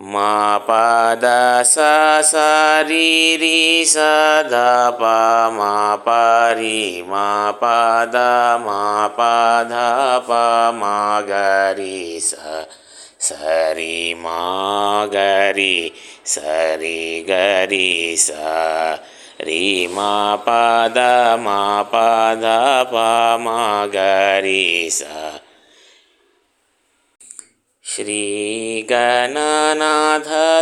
मा परि साध पा मा परि मा पादा मा पाध पा मा गरि सा सरि मा गी सरि गरि सा मा पादा मा पादा पा मा गरि सा श्रीगणनाथ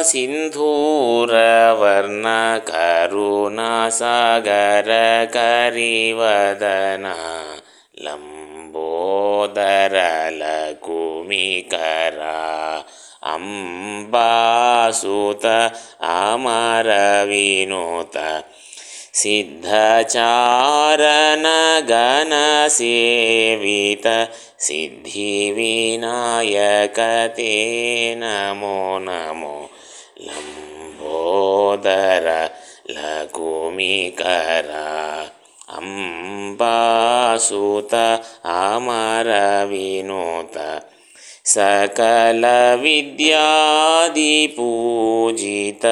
सिन्धूरवर्णकरुणा लम्बोदरलकुमिकरा अम्बासुत अमरविनुत सिद्धचारणगणसेवित सिद्धिविनायक ते नमो नमो लम्बोदर लघुमिकरा अम्बासुत अमरविनुत सकलविद्यादिपूजित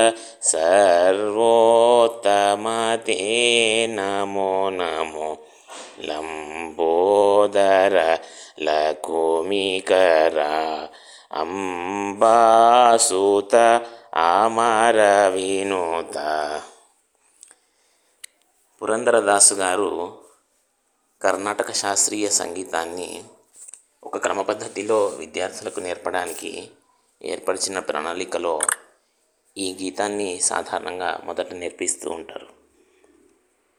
రమాతే నమో నమో. లంబోదర లకుమికరా అంబాసూత అమర వినూత పురంధరదాసు గారు కర్ణాటక శాస్త్రీయ సంగీతాన్ని ఒక క్రమ పద్ధతిలో విద్యార్థులకు నేర్పడానికి ఏర్పరిచిన ప్రణాళికలో ఈ గీతాన్ని సాధారణంగా మొదట నేర్పిస్తూ ఉంటారు.